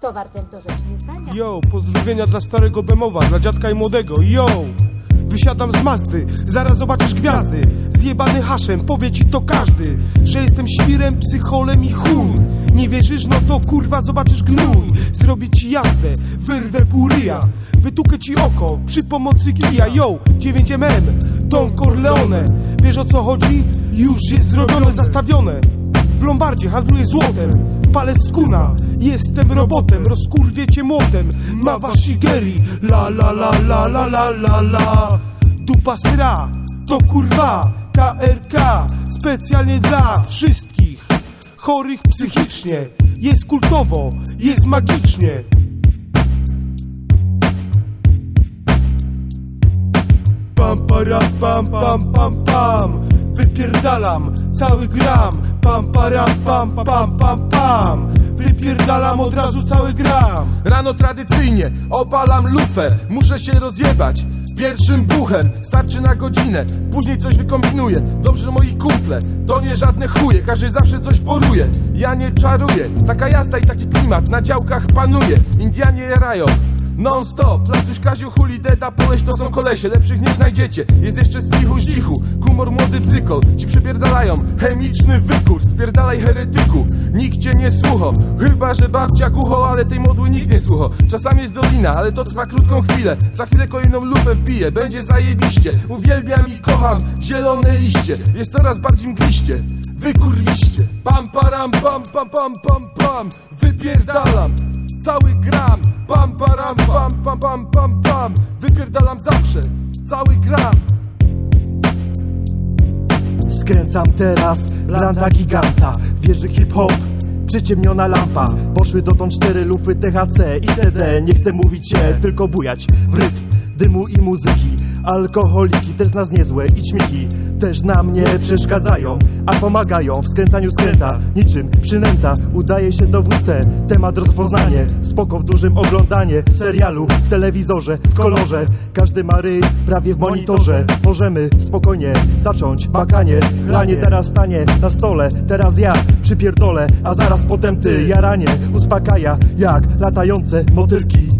To rzecz nietania. Yo, pozdrowienia dla starego Bemowa, dla dziadka i młodego, yo! Wysiadam z Mazdy, zaraz zobaczysz gwiazdy Zjebany haszem, powie ci to każdy Że jestem świrem, psycholem i chuj Nie wierzysz? No to kurwa zobaczysz gnój Zrobię ci jazdę, wyrwę pół ryja Wytukę ci oko przy pomocy kija Yo, 9mm, Don Corleone Wiesz o co chodzi? Już jest zrobione, zastawione w Lombardzie handluję złotem. Palę skuna, jestem robotem. Rozkurwię cię młotem. Mawa shigeri. La la la la la la la la. Dupa sra. To kurwa. KRK Specjalnie dla wszystkich. Chorych psychicznie. Jest kultowo, jest magicznie. Pam para pam pam pam pam Wypierdalam cały gram. Pam param pam pam pam pam. Wypierdalam od razu cały gram. Rano tradycyjnie opalam lufę. Muszę się rozjebać Pierwszym buchem, starczy na godzinę Później coś wykombinuję. Dobrze, moi kumple To nie żadne chuje, każdy zawsze coś poruje. Ja nie czaruję. Taka jazda i taki klimat na działkach panuje. Indianie jarają Non stop, Plastuś, Kaziu, Huli, Deda, Poleś to są kolesie Lepszych nie znajdziecie, jest jeszcze z pichu, z cichu Kumor, młody bzykol, ci przypierdalają Chemiczny wykurs, spierdalaj heretyku. Nikt cię nie słucha, chyba że babcia kucho Ale tej modły nikt nie słucha. Czasami jest dolina, ale to trwa krótką chwilę. Za chwilę kolejną lupę wbiję, będzie zajebiście. Uwielbiam i kocham zielone liście Jest coraz bardziej mgliście Wykurwiście. Pam, param, pam, pam, pam, pam, pam. Wypierdalam cały gram. Pam, param, pam, pam, pam, pam, pam. Wypierdalam zawsze, cały gram. Skręcam teraz landa giganta. Wieży hip-hop Przyciemniona lampa. Poszły dotąd cztery lupy THC i TD Nie chcę mówić się, tylko bujać w rytm dymu i muzyki Alkoholiki też nas niezłe i ćmiki Też nam nie przeszkadzają, a pomagają w skręcaniu skręta Niczym przynęta. Udaje się do WC Temat rozpoznanie, spoko w dużym oglądanie Serialu w telewizorze, w kolorze. Każdy ma ryj prawie w monitorze. Możemy spokojnie zacząć bakanie. Lanie zaraz stanie na stole Teraz ja przypierdolę, a zaraz potem ty Jaranie uspokaja jak latające motylki